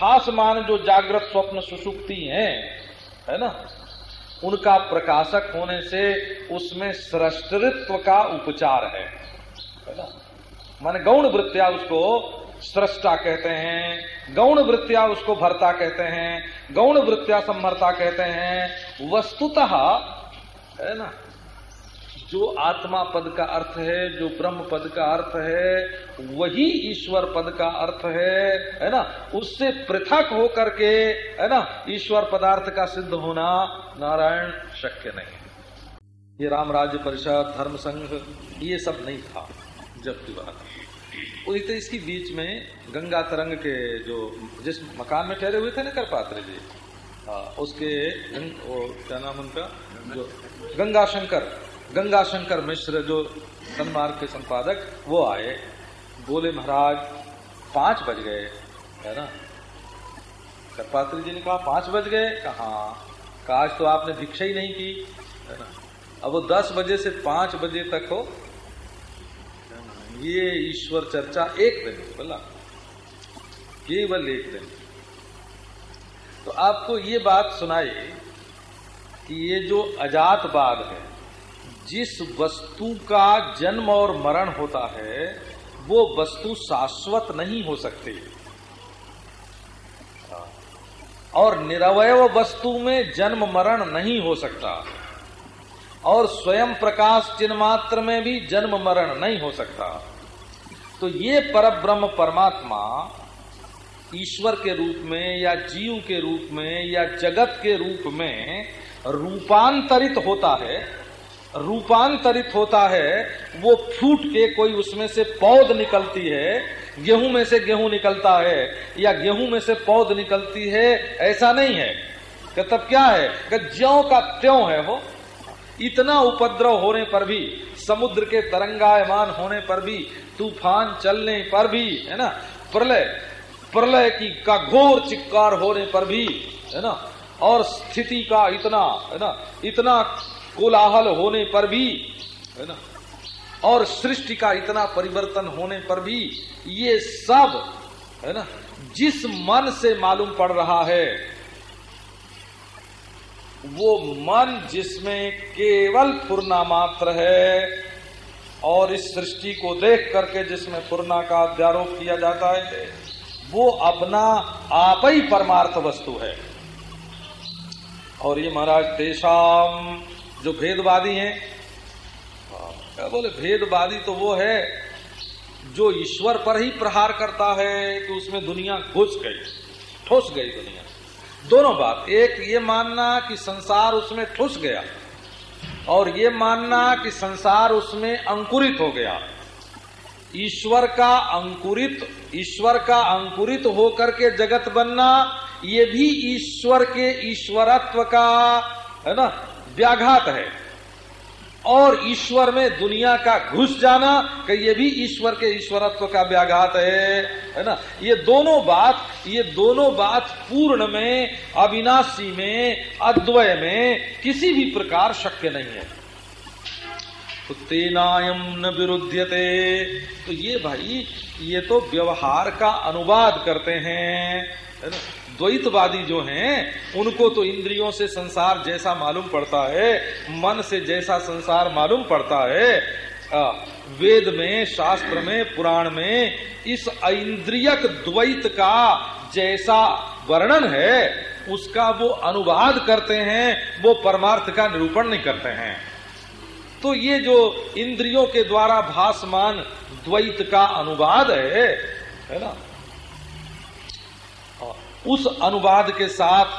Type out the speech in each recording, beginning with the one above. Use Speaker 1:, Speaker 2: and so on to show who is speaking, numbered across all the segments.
Speaker 1: भासमान जो जागृत स्वप्न सुसुप्ति हैं, है ना? उनका प्रकाशक होने से उसमें सृष्टित्व का उपचार है है ना? मान गौण वृत्तिया उसको सृष्टा कहते हैं, गौण वृत्तिया उसको भरता कहते हैं, गौण वृत्तिया संभरता कहते हैं, वस्तुतः, है ना? जो आत्मा पद का अर्थ है जो ब्रह्म पद का अर्थ है वही ईश्वर पद का अर्थ है है ना? उससे पृथक हो करके है ना ईश्वर पदार्थ का सिद्ध होना नारायण शक्य नहीं ये राम राज्य परिषद धर्म संघ ये सब नहीं था जब की बात तो इसकी बीच में गंगा तरंग के जो जिस मकान में ठहरे हुए थे ना कर पात्र जी आ, उसके क्या नाम उनका? जो गंगा शंकर गंगा शंकर मिश्र, जो सन्मार्ग के संपादक, वो आए। बोले, महाराज, पाँच बज गए। है ना? करपात्री जी ने कहा, पाँच बज गए? कहा आज तो आपने भिक्षा ही नहीं की। है ना? अब वो दस बजे से पाँच बजे तक हो। ये ईश्वर चर्चा एक दिन बोला। केवल एक दिन। तो आपको ये बात सुनाई कि ये जो अजातवाद है जिस वस्तु का जन्म और मरण होता है, वो वस्तु शाश्वत नहीं हो सकती। और निरवय वस्तु में जन्म मरण नहीं हो सकता। और स्वयं प्रकाश चिन्ह मात्र में भी जन्म मरण नहीं हो सकता। तो ये पर ब्रह्म परमात्मा ईश्वर के रूप में या जीव के रूप में या जगत के रूप में रूपांतरित होता है रूपांतरित होता है, वो फूट के कोई उसमें से पौध निकलती है, गेहूँ में से गेहूँ निकलता है, या गेहूँ में से पौध निकलती है, ऐसा नहीं है। कि तब क्या है? कि ज्यो का त्यों है वो। इतना उपद्रव होने पर भी, समुद्र के तरंगायमान होने पर भी, तूफ़ान चलने पर भी, है ना? प्रलय प्रलय की का घोर चिक्कार होने पर भी, है ना? और स्थिति का इतना, है ना? इतना कोलाहल होने पर भी, है ना, और सृष्टि का इतना परिवर्तन होने पर भी ये सब, है ना, जिस मन से मालूम पड़ रहा है, वो मन जिसमें केवल पूर्णा मात्र है, और इस सृष्टि को देख करके जिसमें पूर्णा का अध्यारोप किया जाता है, वो अपना आप ही परमार्थ वस्तु है। और ये महाराज, तेषाम जो भेदवादी हैं। क्या बोले, भेदवादी तो वो है जो ईश्वर पर ही प्रहार करता है कि उसमें दुनिया घुस गई, ठुस गई दुनिया। दोनों बात, एक ये मानना कि संसार उसमें ठुस गया और ये मानना कि संसार उसमें अंकुरित हो गया। ईश्वर का अंकुरित, ईश्वर का अंकुरित होकर के जगत बनना, ये भी ईश्वर के ईश्वरत्व का, है ना? व्याघात है। और ईश्वर में दुनिया का घुस जाना कि ये भी ईश्वर के ईश्वरत्व का व्याघात है है ना? ये दोनों बात, ये दोनों बात पूर्ण में, अविनाशी में, अद्वय में किसी भी प्रकार शक्य नहीं है। तो तेनायम न विरुद्धते तो ये भाई, ये तो व्यवहार का अनुवाद करते हैं, है ना? द्वैतवादी जो हैं, उनको तो इंद्रियों से संसार जैसा मालूम पड़ता है, मन से जैसा संसार मालूम पड़ता है। वेद में, शास्त्र में, पुराण में इस इंद्रियक द्वैत का जैसा वर्णन है, उसका वो अनुवाद करते हैं, वो परमार्थ का निरूपण नहीं करते हैं। तो ये जो इंद्रियों के द्वारा भासमान द्वैत का अनुवाद है है ना? उस अनुवाद के साथ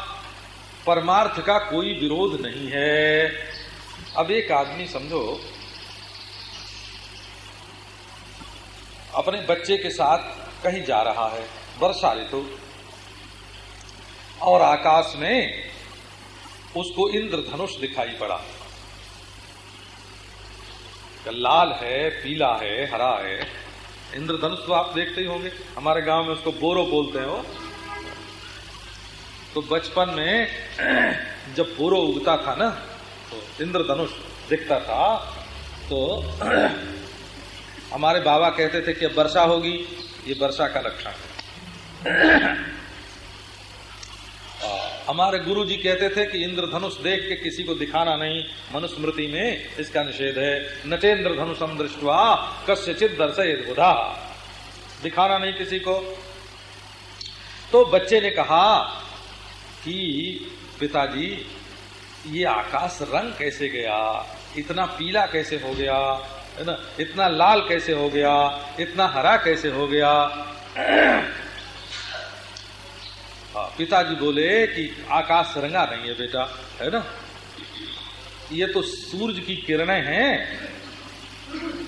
Speaker 1: परमार्थ का कोई विरोध नहीं है। अब एक आदमी समझो, अपने बच्चे के साथ कहीं जा रहा है, वर्षा ऋतु, और आकाश में उसको इंद्रधनुष दिखाई पड़ा। लाल है, पीला है, हरा है, इंद्रधनुष तो आप देखते ही होंगे, हमारे गाँव में उसको बोरो बोलते हैं वो। तो बचपन में जब पूरा उगता था ना तो इंद्रधनुष दिखता था तो हमारे बाबा कहते थे कि अब वर्षा होगी, ये वर्षा का लक्षण है। हमारे गुरु जी कहते थे कि इंद्रधनुष देख के किसी को दिखाना नहीं, मनुस्मृति में इसका निषेध है। नचेंद्र धनुषम दृष्टवा कस्य चित दर्शय बुधा। दिखाना नहीं किसी को। तो बच्चे ने कहा कि पिताजी ये आकाश रंग कैसे गया? इतना पीला कैसे हो गया? है ना? इतना लाल कैसे हो गया? इतना हरा कैसे हो गया? हाँ, पिताजी बोले कि आकाश रंगा नहीं है बेटा है ना? ये तो सूरज की किरणें हैं।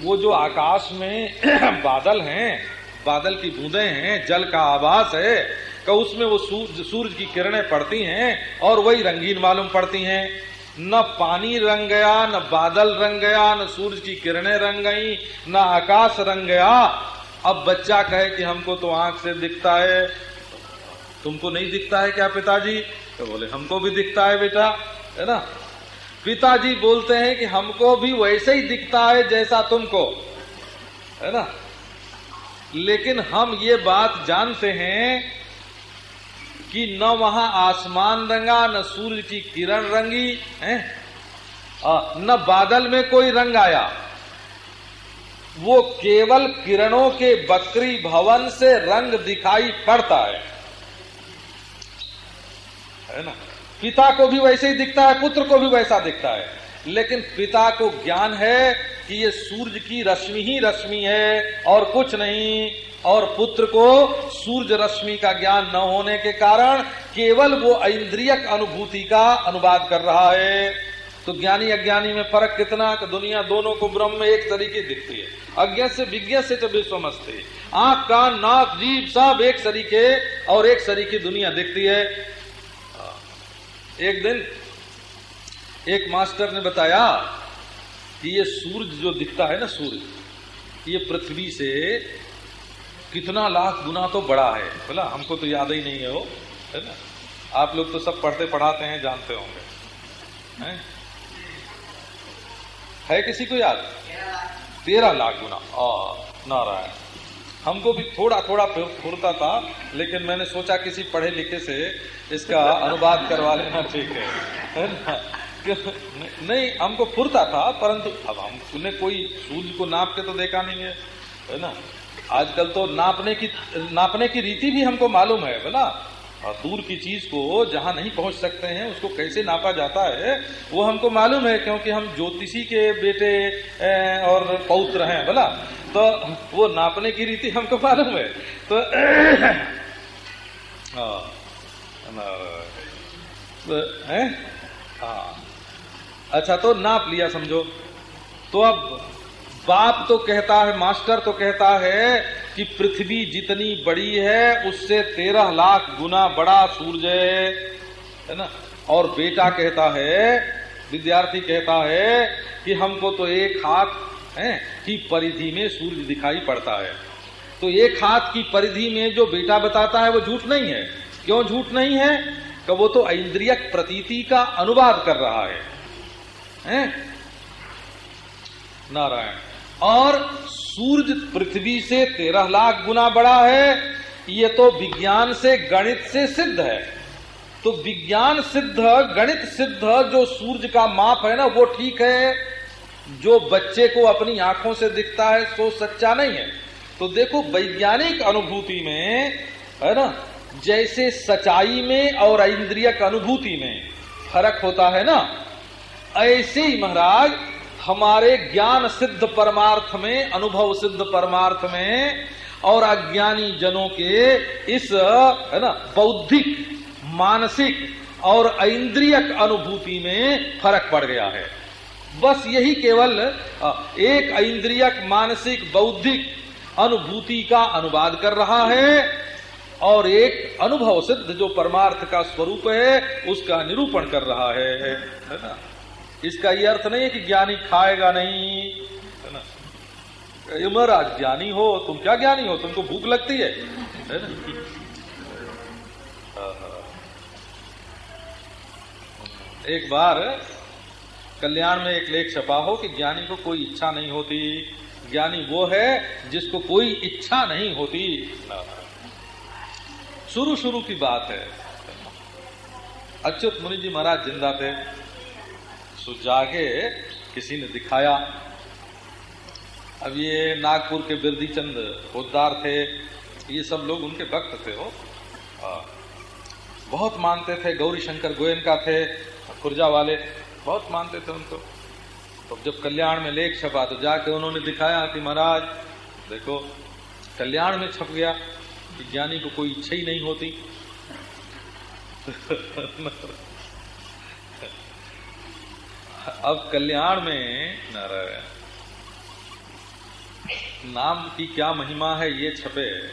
Speaker 1: वो जो आकाश में बादल हैं बादल की बूंदे हैं जल का आवास है का उसमें वो सूरज सूरज की किरणें पड़ती हैं और वही रंगीन मालूम पड़ती हैं। न पानी रंग गया, न बादल रंग गया, न सूरज की किरणें रंग गई, न आकाश रंग गया। अब बच्चा कहे कि हमको तो आँख से दिखता है। तुमको नहीं दिखता है क्या पिताजी? तो बोले, हमको भी दिखता है बेटा, है ना? पिताजी बोलते हैं कि हमको भी वैसे ही दिखता है जैसा तुमको, है ना? लेकिन हम ये बात जानते हैं कि न वहाँ आसमान रंगा, न सूर्य की किरण रंगी, है? न बादल में कोई रंग आया। वो केवल किरणों के बकरी भवन से रंग दिखाई पड़ता है। है ना? पिता को भी वैसे ही दिखता है, पुत्र को भी वैसा दिखता है। लेकिन पिता को ज्ञान है कि ये सूरज की रश्मि ही रश्मि है और कुछ नहीं। और पुत्र को सूर्य रश्मि का ज्ञान न होने के कारण केवल वो इंद्रियक अनुभूति का अनुवाद कर रहा है। तो ज्ञानी अज्ञानी में फ़र्क कितना? कि दुनिया दोनों को ब्रह्म में एक तरीके दिखती है। अज्ञा से विज्ञा से तो समझते आँख, कान, नाक जीव सब एक तरीके और एक तरीके दुनिया दिखती है। एक दिन एक मास्टर ने बताया कि ये सूरज जो दिखता है ना सूरज ये पृथ्वी से कितना लाख गुना तो बड़ा है। बोला हमको तो याद ही नहीं है वो है ना? आप लोग तो सब पढ़ते पढ़ाते हैं जानते होंगे। है, है किसी को याद? तेरह लाख गुना। नारायण। हमको भी थोड़ा थोड़ा फुरता था लेकिन मैंने सोचा किसी पढ़े लिखे से इसका अनुवाद करवा लेना ठीक है है ना? नहीं, हमको फुरता था, परंतु अब हमने कोई सूर्य को नाप के तो देखा नहीं है है ना? आजकल तो नापने की नापने की रीति भी हमको मालूम है बोला और दूर की चीज़ को जहाँ नहीं पहुँच सकते हैं, उसको कैसे नापा जाता है, वो हमको मालूम है, क्योंकि हम ज्योतिषी के बेटे और पौत्र हैं बोला तो वो नापने की रीति हमको मालूम है तो है। अच्छा तो नाप लिया समझो। तो अब बाप तो कहता है मास्टर तो कहता है कि पृथ्वी जितनी बड़ी है उससे तेरह लाख गुना बड़ा सूरज है। है ना? और बेटा कहता है विद्यार्थी कहता है कि हमको तो एक हाथ है की परिधि में सूर्य दिखाई पड़ता है। तो एक हाथ की परिधि में जो बेटा बताता है वो झूठ नहीं है। क्यों झूठ नहीं है? कि वो तो इंद्रियक प्रतीति का अनुवाद कर रहा है, है? नारायण, और सूर्य पृथ्वी से तेरह लाख गुना बड़ा है, ये तो विज्ञान से, गणित से सिद्ध है। तो विज्ञान सिद्ध, गणित सिद्ध, जो सूर्य का माप है ना, वो ठीक है। जो बच्चे को अपनी आँखों से दिखता है, सो सच्चा नहीं है। तो देखो, वैज्ञानिक अनुभूति में, है ना, जैसे सच्चाई में और इंद्रियक अनुभूति में फ़र्क होता है ना ऐसे ही महाराज, हमारे ज्ञान सिद्ध परमार्थ में, अनुभव सिद्ध परमार्थ में, और अज्ञानी जनों के इस, है ना, बौद्धिक, मानसिक और इंद्रियक अनुभूति में फ़र्क पड़ गया है। बस यही केवल एक इंद्रियक, मानसिक, बौद्धिक अनुभूति का अनुवाद कर रहा है, और एक अनुभव सिद्ध जो परमार्थ का स्वरूप है, उसका निरूपण कर रहा है है ना। इसका ये अर्थ नहीं है कि ज्ञानी खाएगा नहीं, है ना? महाराज, ज्ञानी हो, तुम क्या ज्ञानी हो? तुमको भूख लगती है। है ना? एक बार कल्याण में एक लेख छपा हो कि ज्ञानी को कोई इच्छा नहीं होती। ज्ञानी वो है जिसको कोई इच्छा नहीं होती। शुरू शुरू की बात है। अच्युत मुनि जी महाराज ज़िंदा थे। सो जाके किसी ने दिखाया। अब ये नागपुर के बिरदी चंद पोदार थे, ये सब लोग उनके भक्त थे वो। बहुत मानते थे गौरी शंकर गोयन का थे, खुर्जा वाले, बहुत मानते थे उनको। तो जब कल्याण में लेख छपा तो जाके उन्होंने दिखाया कि महाराज, देखो, कल्याण में छप गया, कि ज्ञानी को कोई इच्छा ही नहीं होती। अब कल्याण में नारायण। नाम की क्या महिमा है ये छपे?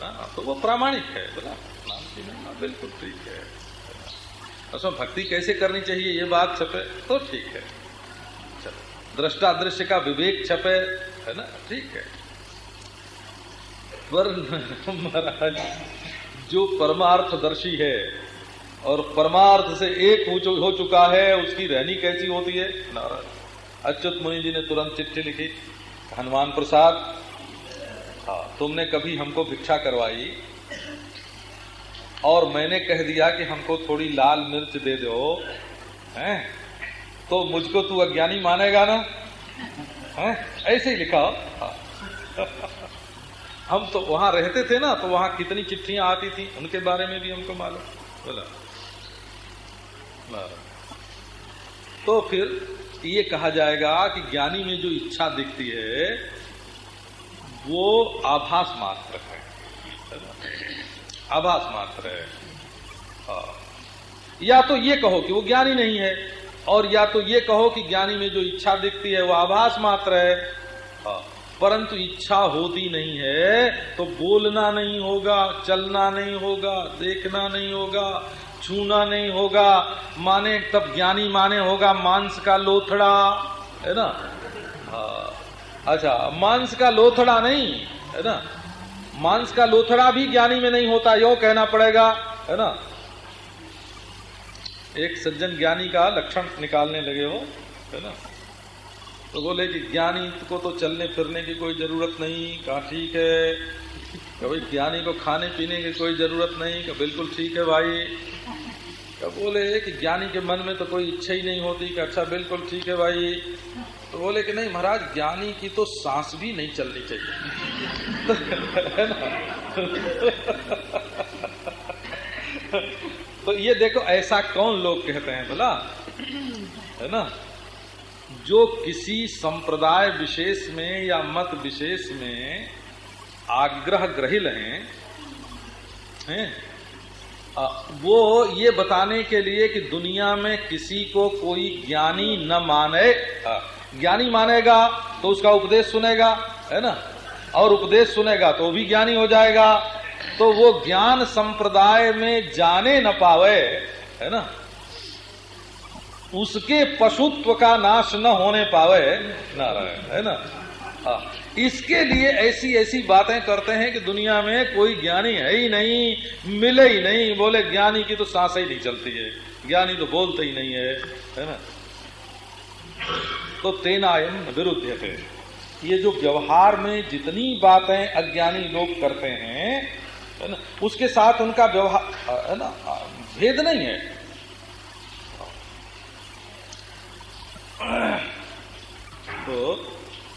Speaker 1: ना? तो वो प्रामाणिक है, बोला, नाम की महिमा बिल्कुल ठीक है। उसमें भक्ति कैसे करनी चाहिए ये बात छपे? तो ठीक है। दृष्टा दृश्य का विवेक छपे, है ना? ठीक है। पर महाराज, जो परमार्थदर्शी है और परमार्थ से एक हो चुका है, उसकी रहनी कैसी होती है? नारायण। अच्युत मुनि जी ने तुरंत चिट्ठी लिखी, हनुमान प्रसाद हाँ तुमने कभी हमको भिक्षा करवाई और मैंने कह दिया कि हमको थोड़ी लाल मिर्च दे दो, हैं? तो मुझको तू अज्ञानी मानेगा ना? हैं? ऐसे ही लिखा। हाँ। हम तो वहाँ रहते थे ना तो वहाँ कितनी चिट्ठियाँ आती थी, उनके बारे में भी हमको मालूम। बोला तो फिर ये कहा जाएगा कि ज्ञानी में जो इच्छा दिखती है, वो आभास मात्र है आभास मात्र है हाँ। या तो ये कहो कि वो ज्ञानी नहीं है, और या तो ये कहो कि ज्ञानी में जो इच्छा दिखती है, वो आभास मात्र है हाँ। परंतु इच्छा होती नहीं है तो बोलना नहीं होगा, चलना नहीं होगा, देखना नहीं होगा छूना नहीं होगा, माने तब ज्ञानी माने होगा मांस का लोथड़ा, है ना? हाँ। अच्छा मांस का लोथड़ा नहीं, है ना? मांस का लोथड़ा भी ज्ञानी में नहीं होता, यो कहना पड़ेगा, है ना? एक सज्जन ज्ञानी का लक्षण निकालने लगे हो है ना? तो बोले कि ज्ञानी को तो चलने फिरने की कोई ज़रूरत नहीं, कहा ठीक है। कभी ज्ञानी को खाने पीने की कोई ज़रूरत नहीं बिल्कुल ठीक है भाई। कब बोले कि ज्ञानी के मन में तो कोई इच्छा ही नहीं होती कि अच्छा बिल्कुल ठीक है भाई। तो बोले कि, नहीं महाराज, ज्ञानी की तो सांस भी नहीं चलनी चाहिए। तो ये देखो, ऐसा कौन लोग कहते हैं, बोला? है ना? जो किसी संप्रदाय विशेष में या मत विशेष में आग्रह ग्रहिल हैं हैं? वो ये बताने के लिए कि दुनिया में किसी को कोई ज्ञानी न माने। ज्ञानी मानेगा तो उसका उपदेश सुनेगा, है ना? और उपदेश सुनेगा तो भी ज्ञानी हो जाएगा। तो वो ज्ञान संप्रदाय में जाने न पावे, है ना? उसके पशुत्व का नाश न होने पावे, नारायण, है ना? इसके लिए ऐसी ऐसी बातें करते हैं कि दुनिया में कोई ज्ञानी है ही नहीं, मिले ही नहीं। बोले, ज्ञानी की तो सांस ही नहीं चलती है, ज्ञानी तो बोलते ही नहीं है। है ना? तो तेनायम विरुद्ध थे ये जो व्यवहार में जितनी बातें अज्ञानी लोग करते हैं, है ना, उसके साथ उनका व्यवहार, है ना, भेद नहीं है। तो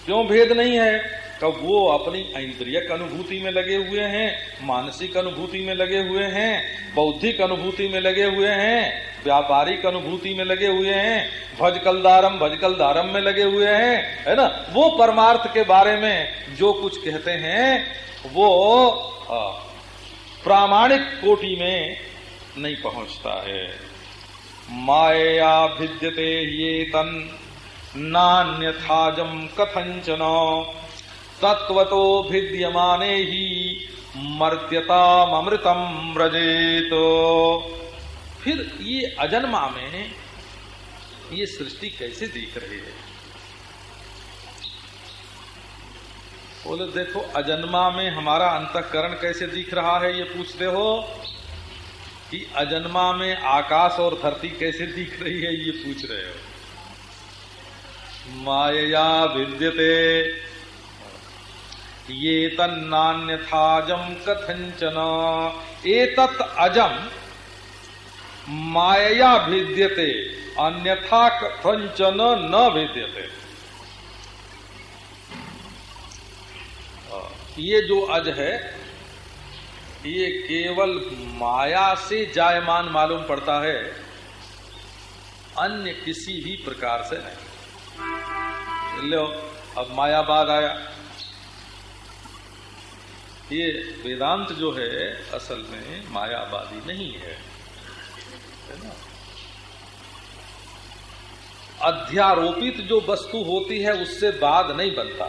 Speaker 1: क्यों भेद नहीं है? कब वो अपनी इंद्रियक अनुभूति में लगे हुए हैं, मानसिक अनुभूति में लगे हुए हैं, बौद्धिक अनुभूति में लगे हुए हैं, व्यापारिक अनुभूति में लगे हुए हैं भजकल दारम भजकल दारम में लगे हुए हैं, है ना? वो परमार्थ के बारे में जो कुछ कहते हैं, वो प्रामाणिक कोटि में नहीं पहुँचता है। माया भिद्यते ये तन नान्यथाजम कथंचन तत्वतो भिद्यमाने ही मर्त्यता अमृतम व्रजेत। फिर ये अजन्मा में ये सृष्टि कैसे दिख रही है? बोले, देखो, अजन्मा में हमारा अंतकरण कैसे दिख रहा है, ये पूछते हो? कि अजन्मा में आकाश और धरती कैसे दिख रही है, ये पूछ रहे हो। माया विद्यते। ये तन्नान्यथाजम कथंचन एतत् अजम माया भेद्यते अन्यथा कथंचन न भेद्यते ये जो अज है, ये केवल माया से जायमान मालूम पड़ता है, अन्य किसी भी प्रकार से नहीं। लो अब मायावाद आया। ये वेदांत जो है, असल में मायावादी नहीं है। है ना? अध्यारोपित जो वस्तु होती है, उससे बाद नहीं बनता।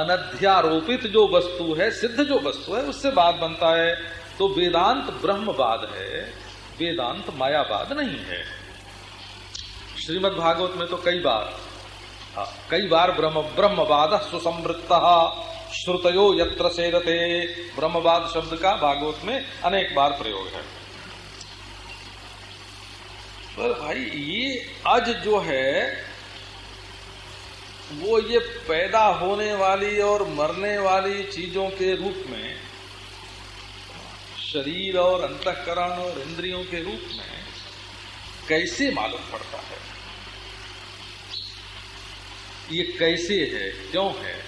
Speaker 1: अनध्यारोपित जो वस्तु है, सिद्ध जो वस्तु है, उससे बाद बनता है। तो वेदांत ब्रह्मवाद है, वेदांत मायावाद नहीं है। श्रीमद भागवत में तो कई बार कई बार ब्रह्म, ब्रह्मवाद सुसमृत श्रुतयो यत्र सेदते। ब्रह्मवाद शब्द का भागवत में अनेक बार प्रयोग है। पर भाई, ये अज जो है, वो ये पैदा होने वाली और मरने वाली चीज़ों के रूप में, शरीर और अंतकरण और इंद्रियों के रूप में कैसे मालूम पड़ता है? ये कैसे है? क्यों है?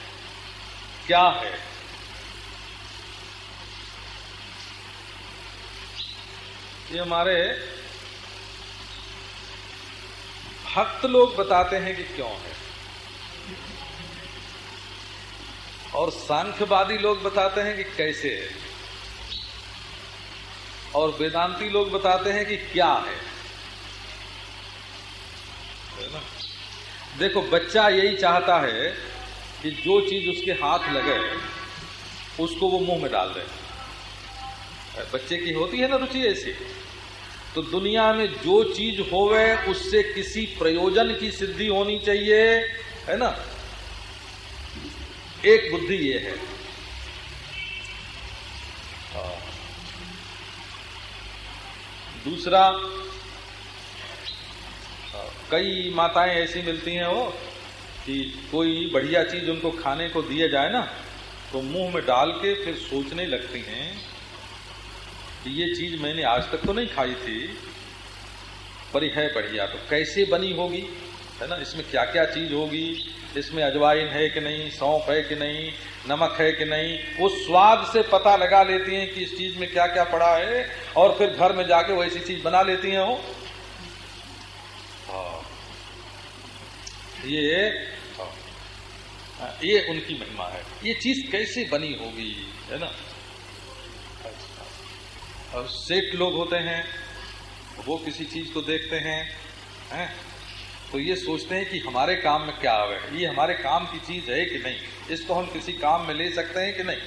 Speaker 1: क्या है? ये हमारे भक्त लोग बताते हैं कि क्यों है। और सांख्यवादी लोग बताते हैं कि कैसे है। और वेदांती लोग बताते हैं कि क्या है, ना? देखो, बच्चा यही चाहता है कि जो चीज़ उसके हाथ लगे, उसको वो मुँह में डाल दे। बच्चे की होती है ना रुचि ऐसी? तो दुनिया में जो चीज़ होवे, उससे किसी प्रयोजन की सिद्धि होनी चाहिए, है ना? एक बुद्धि ये है। दूसरा कई माताएँ ऐसी मिलती हैं वो, कि कोई बढ़िया चीज़ उनको खाने को दिया जाए ना तो मुँह में डाल के फिर सोचने लगती हैं कि ये चीज़ मैंने आज तक तो नहीं खाई थी, पर है बढ़िया तो कैसे बनी होगी? है ना, इसमें क्या क्या चीज़ होगी? इसमें अजवाइन है कि नहीं, सौंफ है कि नहीं, नमक है कि नहीं? वो स्वाद से पता लगा लेती हैं कि इस चीज़ में क्या क्या पड़ा है, और फिर घर में जाके वो ऐसी चीज़ बना लेती हैं वो। ये हाँ, ये उनकी महिमा है। ये चीज़ कैसे बनी होगी है ना? और सेठ लोग होते हैं वो किसी चीज़ को देखते हैं हैं? तो ये सोचते हैं कि हमारे काम में क्या आवे? ये हमारे काम की चीज़ है कि नहीं? इसको हम किसी काम में ले सकते हैं कि नहीं?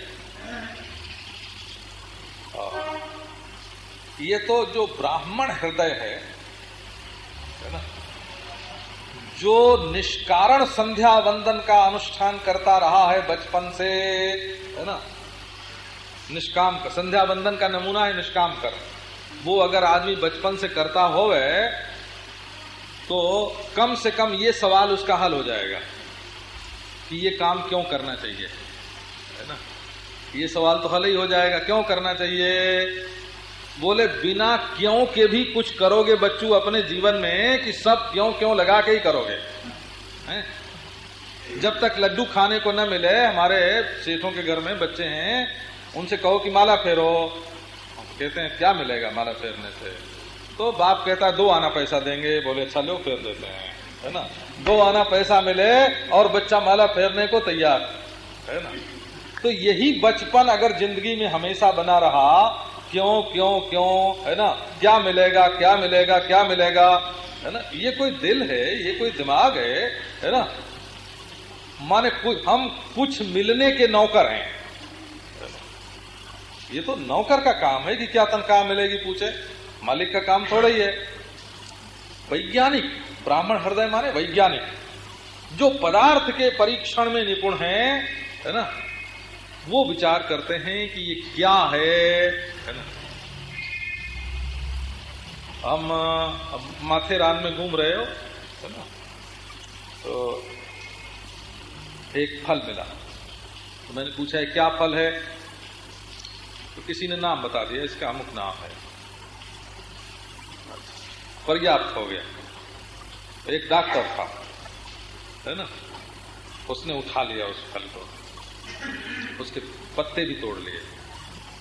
Speaker 1: ये तो जो ब्राह्मण हृदय है है ना? जो निष्कारण संध्या वंदन का अनुष्ठान करता रहा है बचपन से, है ना? निष्काम कर, संध्या वंदन का नमूना है निष्काम कर। वो अगर आदमी बचपन से करता होवे तो कम से कम ये सवाल उसका हल हो जाएगा कि ये काम क्यों करना चाहिए, है ना? ये सवाल तो हल ही हो जाएगा, क्यों करना चाहिए? बोले, बिना क्यों के भी कुछ करोगे बच्चू अपने जीवन में कि सब क्यों क्यों लगा के ही करोगे? है? जब तक लड्डू खाने को न मिले, हमारे सेठों के घर में बच्चे हैं, उनसे कहो कि, माला फेरो। कहते हैं, क्या मिलेगा माला फेरने से? तो बाप कहता, दो आना पैसा देंगे। बोले अच्छा लो, फेर देते हैं। है ना? दो आना पैसा मिले और बच्चा माला फेरने को तैयार। है ना? तो यही बचपन अगर ज़िंदगी में हमेशा बना रहा क्यों क्यों क्यों, है ना? क्या मिलेगा क्या मिलेगा क्या मिलेगा? है ना? ये कोई दिल है, ये कोई दिमाग है है ना? माने कुछ हम कुछ मिलने के नौकर हैं। ये तो नौकर का काम है कि क्या तनख्वाह मिलेगी, पूछे? मालिक का काम थोड़ा ही है। वैज्ञानिक, ब्राह्मण हृदय माने वैज्ञानिक, जो पदार्थ के परीक्षण में निपुण है है ना? वो विचार करते हैं कि ये क्या है ना? हम माथेरान में घूम रहे हो, है ना? तो एक फल मिला। तो मैंने पूछा है क्या फल है? तो किसी ने नाम बता दिया, इसका अमुक नाम है। पर्याप्त हो गया। एक डॉक्टर था, है ना? उसने उठा लिया उस फल को। उसके पत्ते भी तोड़ लिए।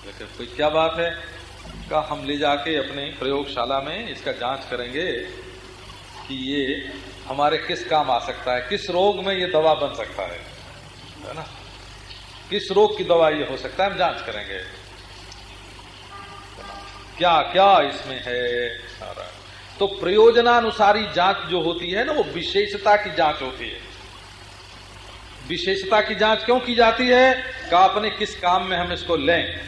Speaker 1: लेकिन कोई क्या बात है? का हम ले जाके अपने प्रयोगशाला में इसका जाँच करेंगे कि ये हमारे किस काम आ सकता है, किस रोग में ये दवा बन सकता है है ना? किस रोग की दवा ये हो सकता है, हम जाँच करेंगे। क्या क्या इसमें है? सारा। तो प्रयोजनानुसारी जाँच जो होती है ना, वो विशेषता की जाँच होती है। विशेषता की जाँच क्यों की जाती है? का अपने किस काम में हम इसको लें?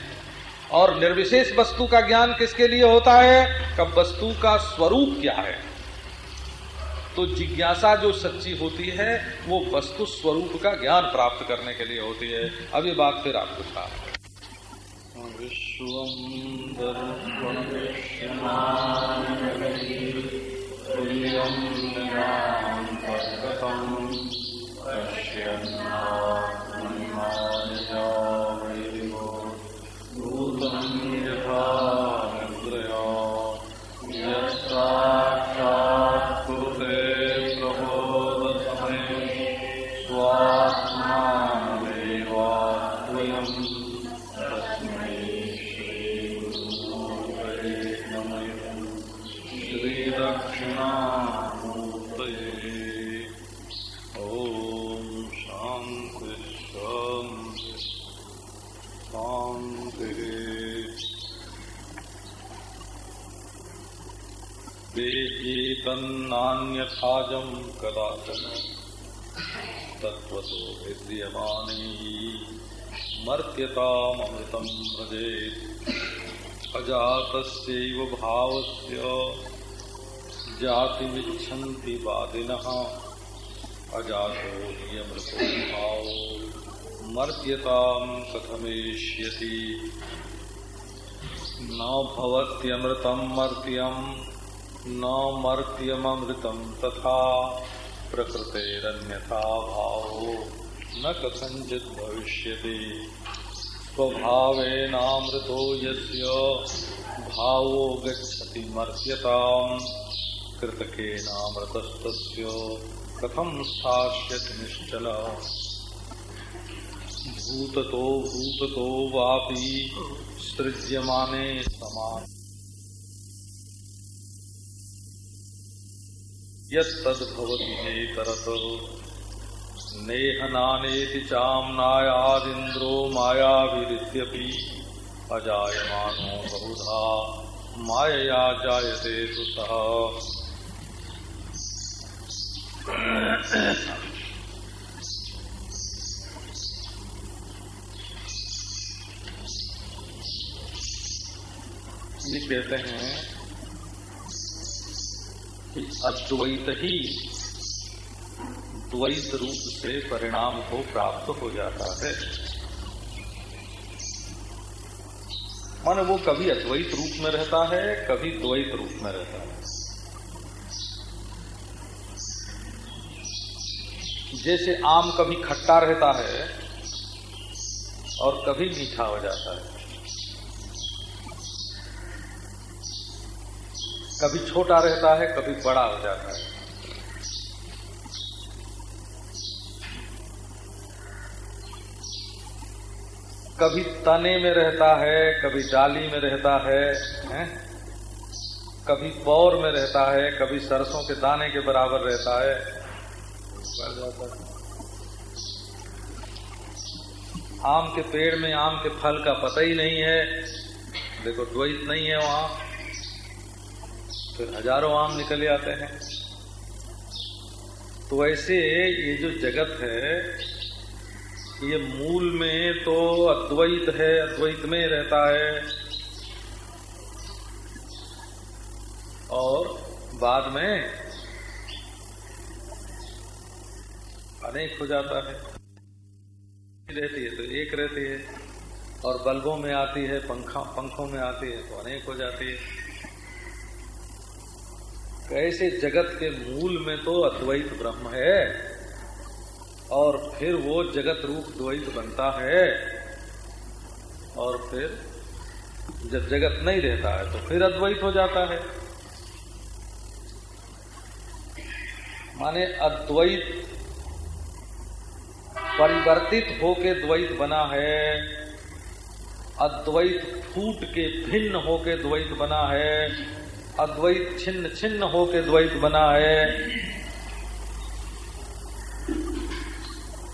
Speaker 1: और निर्विशेष वस्तु का ज्ञान किसके लिए होता है? कब वस्तु का स्वरूप क्या है? तो जिज्ञासा जो सच्ची होती है, वो वस्तु स्वरूप का ज्ञान प्राप्त करने के लिए होती है। अब ये बात फिर आपको था विश्व पश्यन्नात्मनिमानिया वेदिको भूतम् यथा तन्नान्यथाजम् कदाचन। तत्त्वतो विद्यमाने मर्त्यतामृतम् व्रजेत्। अजातस्यैव भावस्य जातिमिच्छन्ति वादिनः। अजातो नियमृतो भावो मर्त्यताम् कथमेष्यति। न न मर्त्यमृतम तथा प्रकृतेरन्यथा भावो न कथंचित भविष्य स्वभावेनामृतो यस्य भावो गच्छति मर्त्यताम्, कृतकेनामृतस्तस्य कथम स्थास्यति निश्चल। भूततो भूततो वापि सृज्यमाने समान। यदवती नेतरत नेहनानेति चामनायादिन्द्रो मायाभिरित्यपि अजायमानो बहुधा। मायया जायते तु सः ये कहते हैं अद्वैत ही। द्वैत रूप से परिणाम को प्राप्त हो जाता है। मन वो कभी अद्वैत रूप में रहता है, कभी द्वैत रूप में रहता है। जैसे आम कभी खट्टा रहता है और कभी मीठा हो जाता है। कभी छोटा रहता है कभी बड़ा हो जाता है। कभी तने में रहता है कभी डाली में रहता है, है? कभी पौर में रहता है कभी सरसों के दाने के बराबर रहता है। आम के पेड़ में आम के फल का पता ही नहीं है। देखो द्वैत नहीं है वहाँ। फिर हज़ारों आम निकल आते हैं। तो ऐसे ये जो जगत है, ये मूल में तो अद्वैत है, अद्वैत में रहता है। और बाद में अनेक हो जाता है। रहती है तो एक रहती है। और बल्बों में आती है, पंखा, पंखों में आती है तो अनेक हो जाती है। कैसे जगत के मूल में तो अद्वैत ब्रह्म है, और फिर वो जगत रूप द्वैत बनता है, और फिर जब जगत नहीं रहता है तो फिर अद्वैत हो जाता है। माने अद्वैत परिवर्तित होके द्वैत बना है, अद्वैत फूट के भिन्न होके द्वैत बना है अद्वैत छिन्न छिन्न होके द्वैत बना है।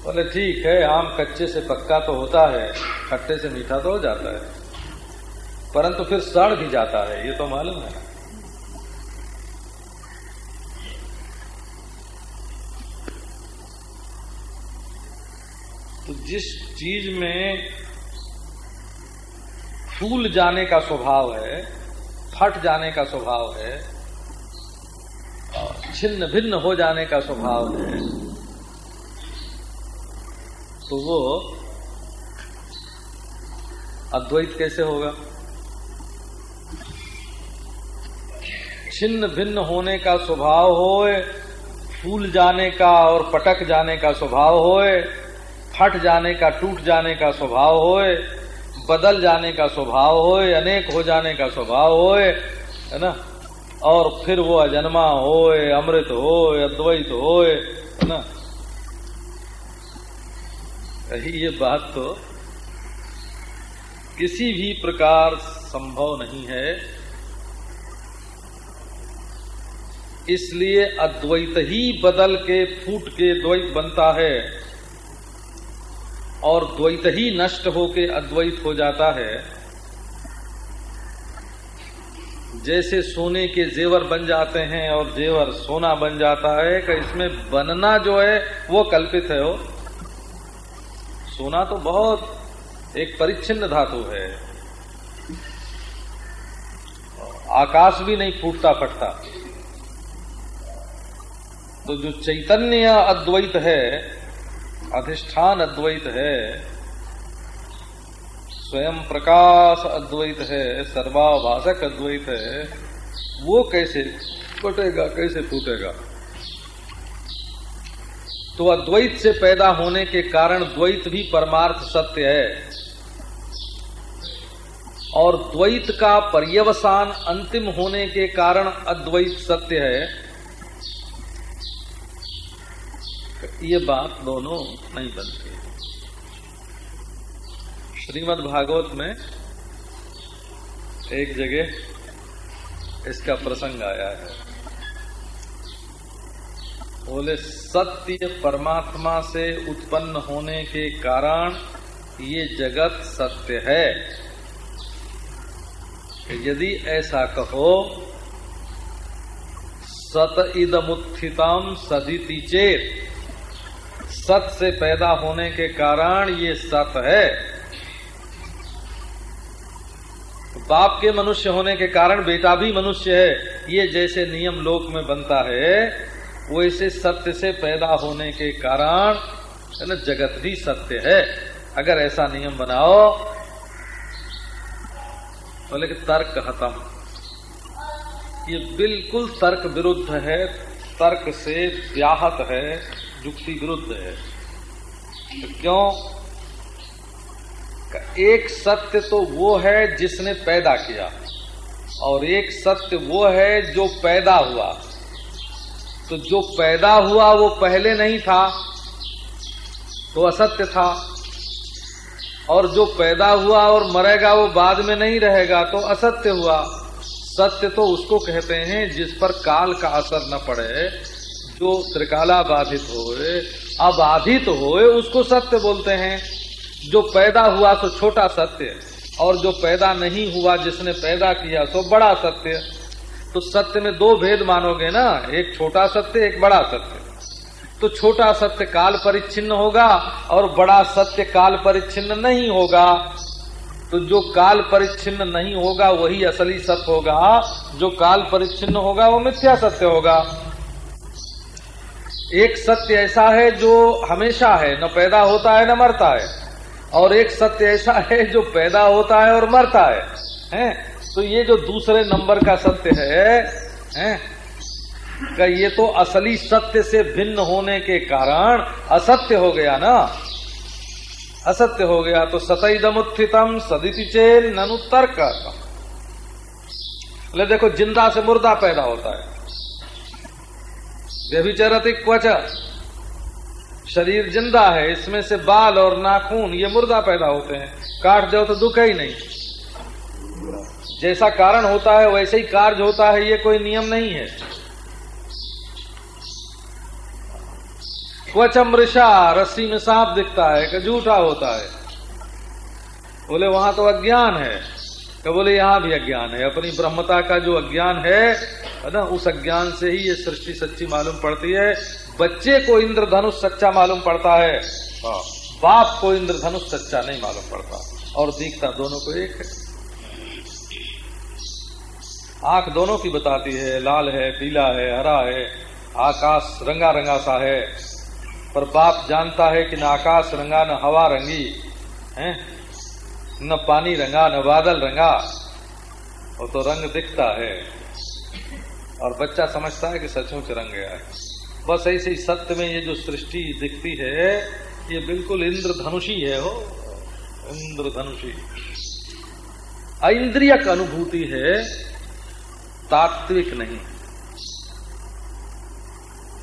Speaker 1: बोले, ठीक है, आम कच्चे से पक्का तो होता है, खट्टे से मीठा तो हो जाता है, परंतु फिर सड़ भी जाता है, ये तो मालूम है। तो जिस चीज़ में फूल जाने का स्वभाव है फट जाने का स्वभाव है छिन्न भिन्न हो जाने का स्वभाव है। तो वो अद्वैत कैसे होगा? छिन्न भिन्न होने का स्वभाव होए, फूल जाने का और पटक जाने का स्वभाव होए, फट जाने का, टूट जाने का स्वभाव होए बदल जाने का स्वभाव होए, अनेक हो जाने का स्वभाव होए, है ना? और फिर वो अजन्मा होए, अमृत होए, अद्वैत होए, है ना? ये बात तो किसी भी प्रकार संभव नहीं है। इसलिए अद्वैत ही बदल के, फूट के द्वैत बनता है। और द्वैत ही नष्ट होके अद्वैत हो जाता है। जैसे सोने के जेवर बन जाते हैं और जेवर सोना बन जाता है कि इसमें बनना जो है, वो कल्पित है। वो सोना तो बहुत एक परिच्छिन्न धातु है। आकाश भी नहीं फूटता फटता। तो जो चैतन्य अद्वैत है अधिष्ठान अद्वैत है। स्वयं प्रकाश अद्वैत है सर्वाभाषक अद्वैत है। वो कैसे फटेगा कैसे फूटेगा? तो अद्वैत से पैदा होने के कारण द्वैत भी परमार्थ सत्य है। और द्वैत का पर्यवसान अंतिम होने के कारण अद्वैत सत्य है। ये बात दोनों नहीं बनती। है श्रीमद् भागवत में एक जगह इसका प्रसंग आया है। बोले, सत्य परमात्मा से उत्पन्न होने के कारण ये जगत सत्य है। यदि ऐसा कहो, सत इदमुत्थितम सदिति चेत। सत से पैदा होने के कारण ये सत है। बाप के मनुष्य होने के कारण बेटा भी मनुष्य है। ये जैसे नियम लोक में बनता है, वैसे सत्य से पैदा होने के कारण, है ना, जगत भी सत्य है। अगर ऐसा नियम बनाओ, बोले कि तर्क खत्म। ये बिल्कुल तर्क विरुद्ध है, तर्क से व्याहत है। युक्ति विरुद्ध है। तो क्यों? एक सत्य तो वो है जिसने पैदा किया और एक सत्य वो है जो पैदा हुआ। तो जो पैदा हुआ वो पहले नहीं था तो असत्य था। और जो पैदा हुआ और मरेगा वो बाद में नहीं रहेगा तो असत्य हुआ। सत्य तो उसको कहते हैं जिस पर काल का असर न पड़े जो त्रिकाला बाधित होए अबाधित होए, उसको सत्य बोलते हैं। जो पैदा हुआ तो छोटा सत्य, और जो पैदा नहीं हुआ, जिसने पैदा किया तो बड़ा सत्य। तो सत्य में दो भेद मानोगे ना, एक छोटा सत्य, एक बड़ा सत्य। तो छोटा सत्य काल परिच्छिन्न होगा, और बड़ा सत्य काल परिच्छिन्न नहीं होगा। तो जो काल परिच्छिन्न नहीं होगा, वही असली सत्य होगा। जो काल परिच्छिन्न होगा, वो मिथ्या सत्य होगा। एक सत्य ऐसा है जो हमेशा है, न पैदा होता है, न मरता है। और एक सत्य ऐसा है जो पैदा होता है और मरता है। हैं? तो ये जो दूसरे नंबर का सत्य है, हैं? का ये तो असली सत्य से भिन्न होने के कारण असत्य हो गया ना? असत्य हो गया तो सतईदमुत्थितम सदिति चेन ननु तर्क देखो, ज़िंदा से मुर्दा पैदा होता है। व्यभिचरति क्वच। शरीर ज़िंदा है, इसमें से बाल और नाखून, ये मुर्दा पैदा होते हैं। काट जाओ तो दुख ही नहीं। जैसा कारण होता है, वैसे ही कार्य होता है, ये कोई नियम नहीं है। क्वच मृषा रस्सी में सांप दिखता है कि झूठा होता है। बोले, वहाँ तो अज्ञान है। तो बोले यहाँ भी अज्ञान है। अपनी ब्रह्मता का जो अज्ञान है ना उस अज्ञान से ही ये सृष्टि सच्ची मालूम पड़ती है। बच्चे को इंद्रधनुष सच्चा मालूम पड़ता है। हाँ, बाप को इंद्रधनुष सच्चा नहीं मालूम पड़ता। और दीखता दोनों को एक है। आँख दोनों की बताती है। लाल है पीला है हरा है आकाश रंगा रंगा सा है। पर बाप जानता है कि न आकाश रंगा न हवा रंगी है? न पानी रंगा, न बादल रंगा वो तो रंग दिखता है। और बच्चा समझता है कि सचमुच रंग गया है। बस ऐसे ही सत्य में ये जो सृष्टि दिखती है, ये बिल्कुल इंद्रधनुषी है, हो। इंद्रधनुषी। इंद्रियक अनुभूति है, तात्विक नहीं।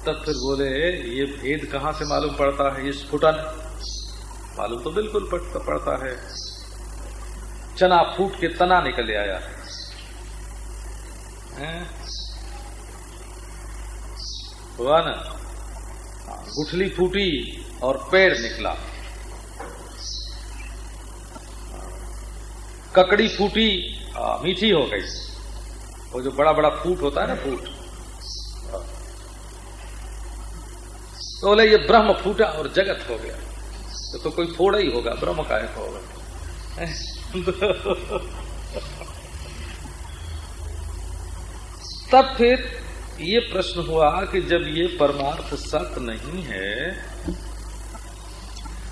Speaker 1: तब फिर बोले, ये भेद कहाँ से मालूम पड़ता है? ये स्फुटन। मालूम तो बिल्कुल पड़ता है। चना फूट के तना निकल आया। हुआ ना? गुठली फूटी और पेड़ निकला। ककड़ी फूटी मीठी हो गई। वो जो बड़ा बड़ा फूट होता है ना फूट। तो बोले ये ब्रह्म फूटा और जगत हो गया। तो, तो कोई फोड़ा ही होगा ब्रह्म का होगा। तब फिर ये प्रश्न हुआ कि जब ये परमार्थ सत्य नहीं है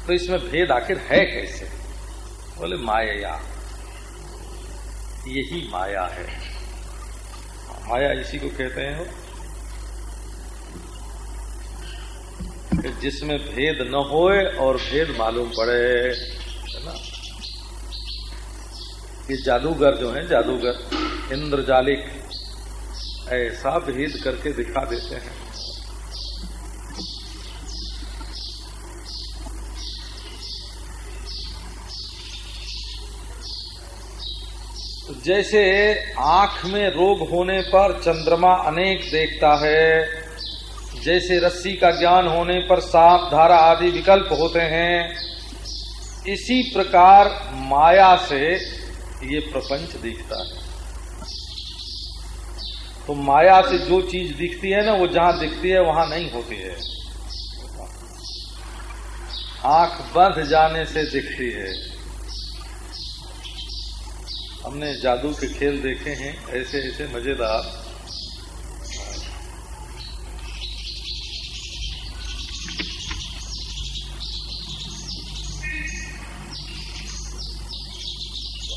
Speaker 1: तो इसमें भेद आखिर है कैसे? बोले, माया। यही माया है। माया इसी को कहते हैं कि जिसमें भेद न होए और भेद मालूम पड़े, है ना? ये जादूगर जो है, जादूगर, इंद्रजालिक ऐसा भेद करके दिखा देते हैं। जैसे आँख में रोग होने पर चंद्रमा अनेक देखता है, जैसे रस्सी का ज्ञान होने पर सांप, धारा आदि विकल्प होते हैं, इसी प्रकार माया से ये प्रपंच दिखता है। तो माया से जो चीज़ दिखती है ना, वो जहाँ दिखती है, वहाँ नहीं होती है। आँख बंद जाने से दिखती है। हमने जादू के खेल देखे हैं ऐसे ऐसे मज़ेदार।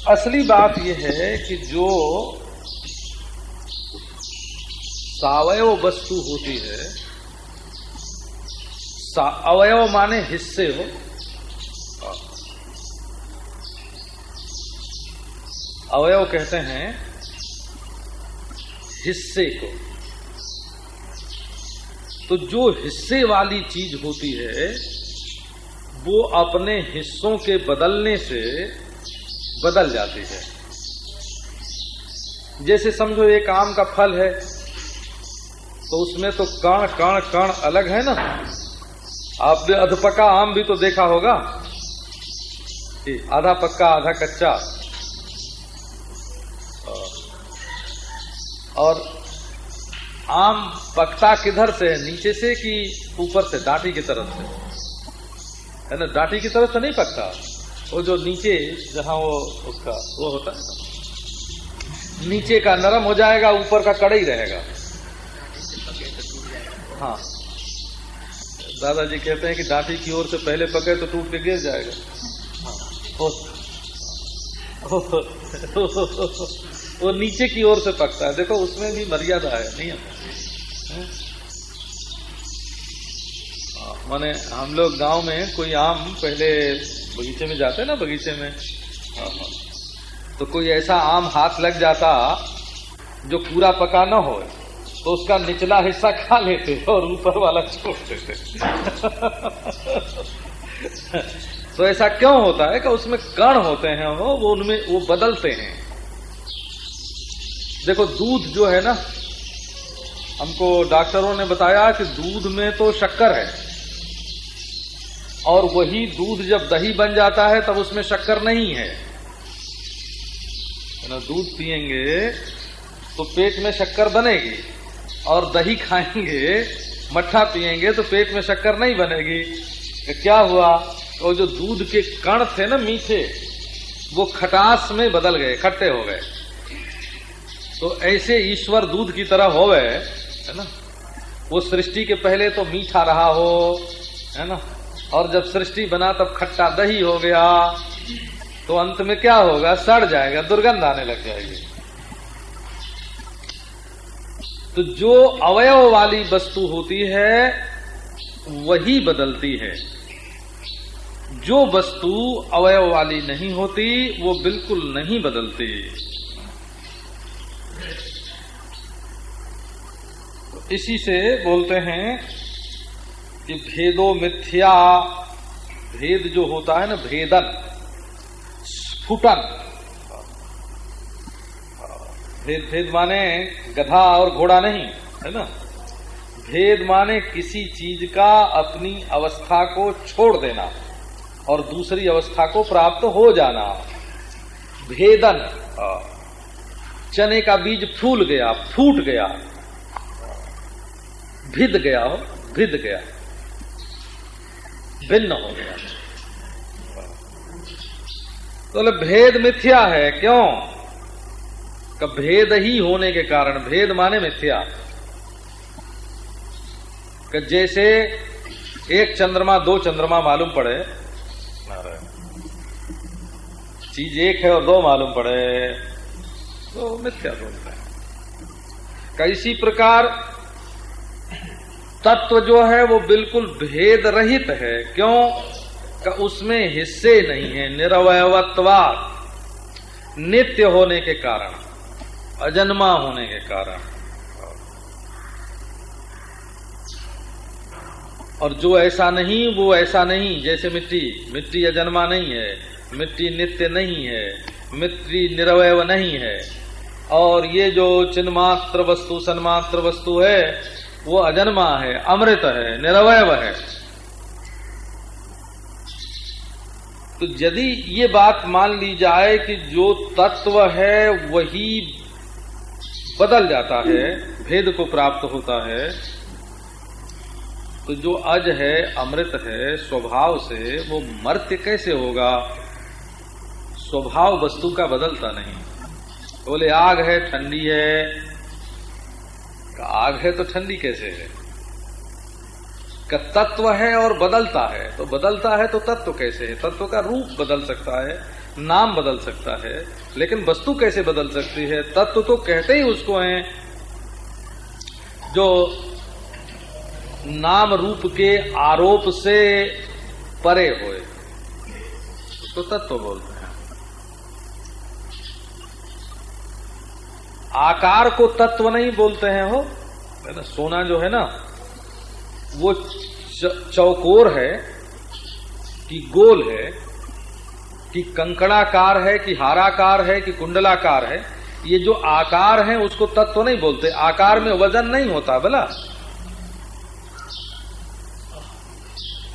Speaker 1: असली बात यह है कि जो सावयव वस्तु होती है अवयव माने हिस्से हो, अवयव कहते हैं हिस्से को। तो जो हिस्से वाली चीज़ होती है, वो अपने हिस्सों के बदलने से बदल जाती है। जैसे समझो एक आम का फल है तो उसमें तो कण कण कण अलग है ना। आप अधपका आम भी तो देखा होगा। आधा पक्का, आधा कच्चा। और आम पकता किधर से है? नीचे से कि ऊपर से? डांटी की तरफ़ से? है ना डांटी की तरफ़ से नहीं पकता? वो जो नीचे जहाँ वो उसका वो होता है नीचे का नरम हो जाएगा ऊपर का कड़ा ही रहेगा। हाँ। दादाजी कहते हैं कि डांटी की ओर से पहले पके तो टूट के गिर जाएगा। वो नीचे की ओर से पकता है। देखो उसमें भी मर्यादा है नहीं है? हाँ, माने हम लोग गाँव में कोई आम पहले बगीचे में जाते ना बगीचे में? हाँ, हाँ। तो कोई ऐसा आम हाथ लग जाता जो पूरा पका ना हो तो उसका निचला हिस्सा खा लेते और ऊपर वाला छोड़ देते। तो ऐसा क्यों होता है कि उसमें कण होते हैं वो वो उनमें वो बदलते हैं। देखो दूध जो है ना हमको डॉक्टरों ने बताया कि दूध में तो शक्कर है। और वही दूध जब दही बन जाता है, तब उसमें शक्कर नहीं है। ना दूध पिएँगे तो पेट में शक्कर बनेगी। और दही खाएँगे, मट्ठा पिएँगे तो पेट में शक्कर नहीं बनेगी। क्या हुआ? तो जो दूध के कण थे ना मीठे, वो खटास में बदल गए, खट्टे हो गए। तो ऐसे ईश्वर दूध की तरह हो गए है ना? वो सृष्टि के पहले तो मीठा रहा हो, है ना? और जब सृष्टि बना तब खट्टा दही हो गया तो अंत में क्या होगा? सड़ जाएगा, दुर्गंध आने लग जाएगी। तो जो अवयव वाली वस्तु होती है, वही बदलती है। जो वस्तु अवयव वाली नहीं होती, वो बिल्कुल नहीं बदलती। इसी से बोलते हैं कि भेदो मिथ्या, भेद जो होता है ना, भेदन, स्फुटन। भेद भेद माने गधा और घोड़ा नहीं, है ना? भेद माने किसी चीज़ का अपनी अवस्था को छोड़ देना और दूसरी अवस्था को प्राप्त हो जाना। भेदन, चने का बीज फूल गया, फूट गया, भिद गया हो भिद गया। भिन्न हो गया। तो भेद मिथ्या है, क्यों? का भेद ही होने के कारण, भेद माने मिथ्या। कि जैसे एक चंद्रमा, दो चंद्रमा मालूम पड़े चीज़ एक है और दो मालूम पड़े तो मिथ्या बोलते हैं। कैसी प्रकार तत्व जो है वो बिल्कुल भेद रहित है। क्यों? का उसमें हिस्से नहीं है निरवयत्वाद नित्य होने के कारण, अजन्मा होने के कारण। और जो ऐसा नहीं, वो ऐसा नहीं, जैसे मिट्टी। मिट्टी अजन्मा नहीं है, मिट्टी नित्य नहीं है, मिट्टी निरवय नहीं है। और ये जो चिन्मात्र वस्तु, सन्मात्र वस्तु है वो अजन्मा है, अमृत है निरवय है। तो यदि ये बात मान ली जाए कि जो तत्व है, वही बदल जाता है, भेद को प्राप्त होता है तो जो अज है, अमृत है, स्वभाव से वो मर्त्य कैसे होगा? स्वभाव वस्तु का बदलता नहीं। बोले, आग है, ठंडी है आग है तो ठंडी कैसे है? का तत्व है और बदलता है तो बदलता है तो तत्व कैसे है? तत्व का रूप बदल सकता है, नाम बदल सकता है, लेकिन वस्तु कैसे बदल सकती है? तत्व तो कहते ही उसको हैं, जो नाम रूप के आरोप से परे होए। उसको तत्व बोलते हैं आकार को तत्व नहीं बोलते हैं हो है ना, सोना जो है ना, वो चौकोर है कि गोल है, कि कंकड़ाकार है, कि हाराकार है, कि कुंडलाकार है, ये जो आकार है उसको तत्व नहीं बोलते। आकार में वज़न नहीं होता, बोला।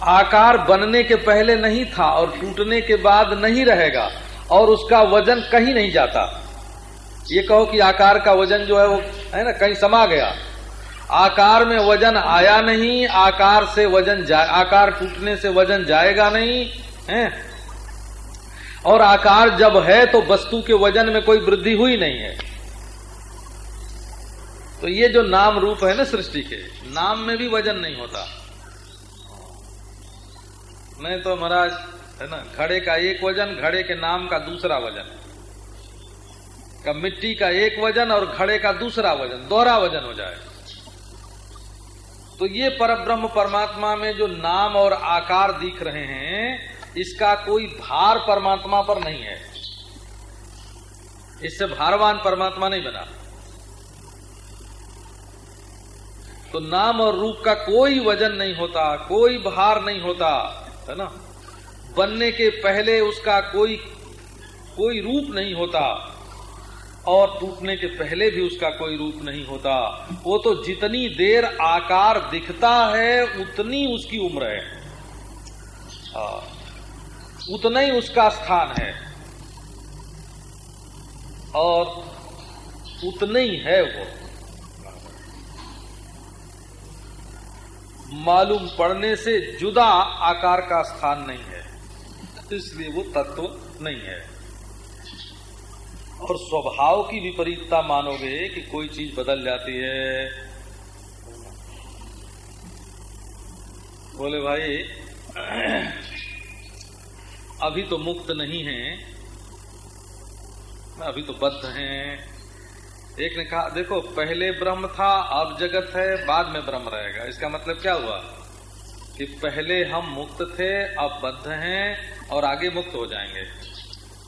Speaker 1: आकार बनने के पहले नहीं था और टूटने के बाद नहीं रहेगा और उसका वज़न कहीं नहीं जाता। ये कहो कि आकार का वज़न जो है वो, है ना, कहीं समा गया। आकार में वज़न आया नहीं, आकार से वज़न जा, आकार टूटने से वज़न जाएगा नहीं, है? और आकार जब है तो वस्तु के वज़न में कोई वृद्धि हुई नहीं है। तो ये जो नाम रूप है ना सृष्टि के, नाम में भी वज़न नहीं होता। नहीं तो महाराज, है ना, घड़े का एक वज़न, घड़े के नाम का दूसरा वज़न। का मिट्टी का एक वज़न और घड़े का दूसरा वज़न, दोहरा वज़न हो जाए। तो ये पर ब्रह्म परमात्मा में जो नाम और आकार दिख रहे हैं, इसका कोई भार परमात्मा पर नहीं है। इससे भारवान परमात्मा नहीं बना। तो नाम और रूप का कोई वज़न नहीं होता, कोई भार नहीं होता, है ना? बनने के पहले उसका कोई कोई रूप नहीं होता। और टूटने के पहले भी उसका कोई रूप नहीं होता। वो तो जितनी देर आकार दिखता है उतनी उसकी उम्र है। आ, उतना ही उसका स्थान है। और उतना ही है वो। मालूम पड़ने से जुदा आकार का स्थान नहीं है। इसलिए वो तत्व नहीं है। और स्वभाव की विपरीतता मानोगे कि कोई चीज़ बदल जाती है? बोले भाई, अभी तो मुक्त नहीं है। अभी तो बद्ध हैं। एक ने कहा, देखो, पहले ब्रह्म था, अब जगत है, बाद में ब्रह्म रहेगा। इसका मतलब क्या हुआ? कि पहले हम मुक्त थे, अब बद्ध हैं और आगे मुक्त हो जाएँगे।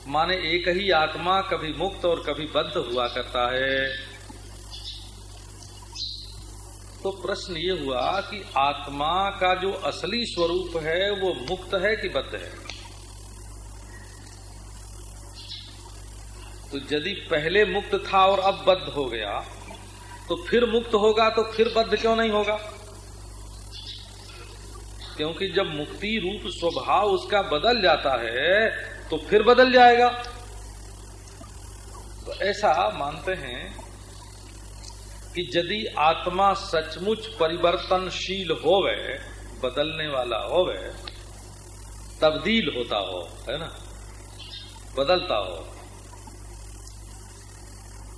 Speaker 1: माने एक ही आत्मा कभी मुक्त और कभी बद्ध हुआ करता है। तो प्रश्न ये हुआ कि आत्मा का जो असली स्वरूप है, वो मुक्त है कि बद्ध है? तो यदि पहले मुक्त था और अब बद्ध हो गया तो फिर मुक्त होगा तो फिर बद्ध क्यों नहीं होगा? क्योंकि जब मुक्ति रूप स्वभाव उसका बदल जाता है तो फिर बदल जाएगा। तो ऐसा मानते हैं कि यदि आत्मा सचमुच परिवर्तनशील होवे, बदलने वाला होवे, तब्दील होता हो, है ना? बदलता हो।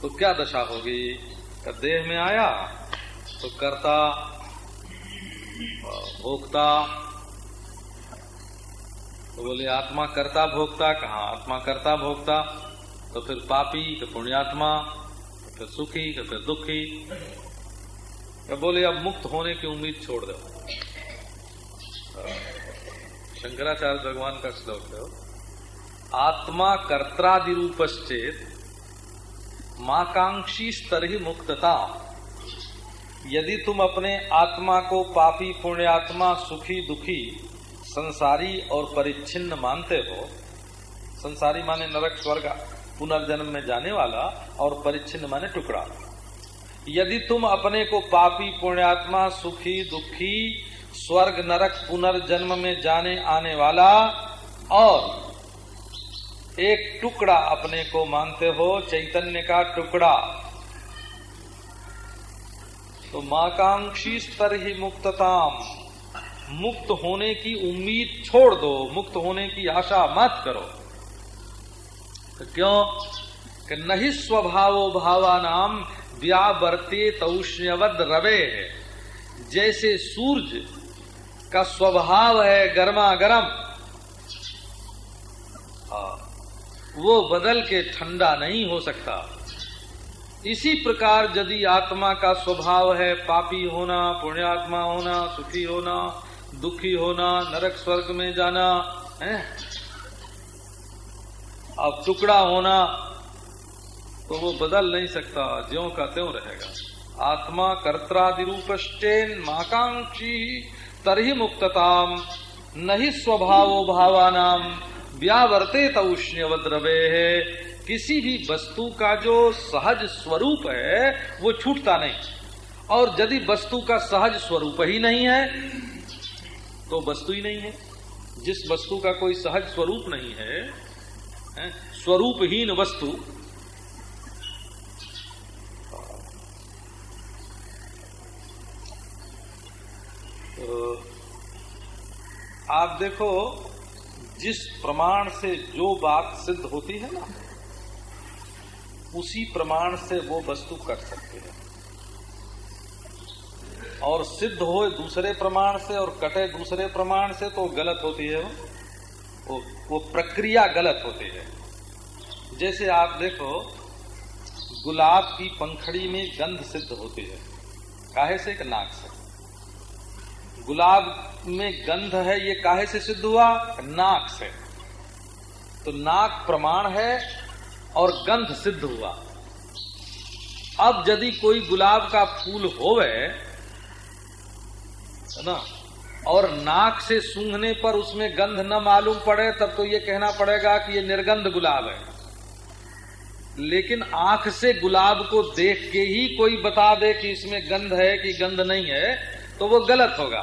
Speaker 1: तो क्या दशा होगी? देह में आया तो कर्ता, भोक्ता तो बोले, आत्मा कर्ता भोक्ता, कहा, आत्मा कर्ता भोक्ता तो फिर पापी तो पुण्यात्मा तो फिर सुखी तो फिर दुखी। तो बोले, अब मुक्त होने की उम्मीद छोड़ दो। शंकराचार्य भगवान का श्लोक है, आत्मा कर्त्रादि रूपश्चेत माकांक्षी स्तर ही मुक्तता। यदि तुम अपने आत्मा को पापी, पुण्यात्मा, सुखी, दुखी संसारी और परिच्छिन्न मानते हो, संसारी माने नरक, स्वर्ग, पुनर्जन्म में जाने वाला और परिच्छिन्न माने टुकड़ा। यदि तुम अपने को पापी, पुण्यात्मा, सुखी, दुखी, स्वर्ग, नरक, पुनर्जन्म में जाने, आने वाला और एक टुकड़ा अपने को मानते हो, चैतन्य का टुकड़ा तो माकांक्षी स्तर ही मुक्तताम। मुक्त होने की उम्मीद छोड़ दो, मुक्त होने की आशा मत करो। तो क्यों? कि नहीं स्वभावो भावा नाम व्यावर्ते तौष्ण्यवद रवे है। जैसे सूर्य का स्वभाव है गर्मा गर्म हाँ वो बदल के ठंडा नहीं हो सकता। इसी प्रकार यदि आत्मा का स्वभाव है, पापी होना, पुण्यात्मा होना, सुखी होना दुखी होना, नरक स्वर्ग में जाना, है? अब टुकड़ा होना तो वो बदल नहीं सकता, ज्यो का त्यों रहेगा। आत्मा कर्त्रादि रूपस्टेन माकांक्षी तरही मुक्तताम, नहीं स्वभावो भावानाम, व्यावर्ते तौष्ण्यवद्रवे। है किसी भी वस्तु का जो सहज स्वरूप है, वो छूटता नहीं। और यदि वस्तु का सहज स्वरूप ही नहीं है तो वस्तु ही नहीं है। जिस वस्तु का कोई सहज स्वरूप नहीं है, है स्वरूपहीन वस्तु तो आप देखो जिस प्रमाण से जो बात सिद्ध होती है ना उसी प्रमाण से वो वस्तु कर सकते हैं। और सिद्ध हो दूसरे प्रमाण से और कटे दूसरे प्रमाण से तो गलत होती है वो। वो प्रक्रिया गलत होती है। जैसे आप देखो, गुलाब की पंखड़ी में गंध सिद्ध होती है। काहे से? कि नाक से। गुलाब में गंध है, ये काहे से सिद्ध हुआ? नाक से। तो नाक प्रमाण है और गंध सिद्ध हुआ। अब यदि कोई गुलाब का फूल होवे है ना? और नाक से सूंघने पर उसमें गंध न मालूम पड़े, तब तो ये कहना पड़ेगा कि ये निर्गंध गुलाब है। लेकिन आँख से गुलाब को देख के ही कोई बता दे कि इसमें गंध है कि गंध नहीं है तो वो गलत होगा।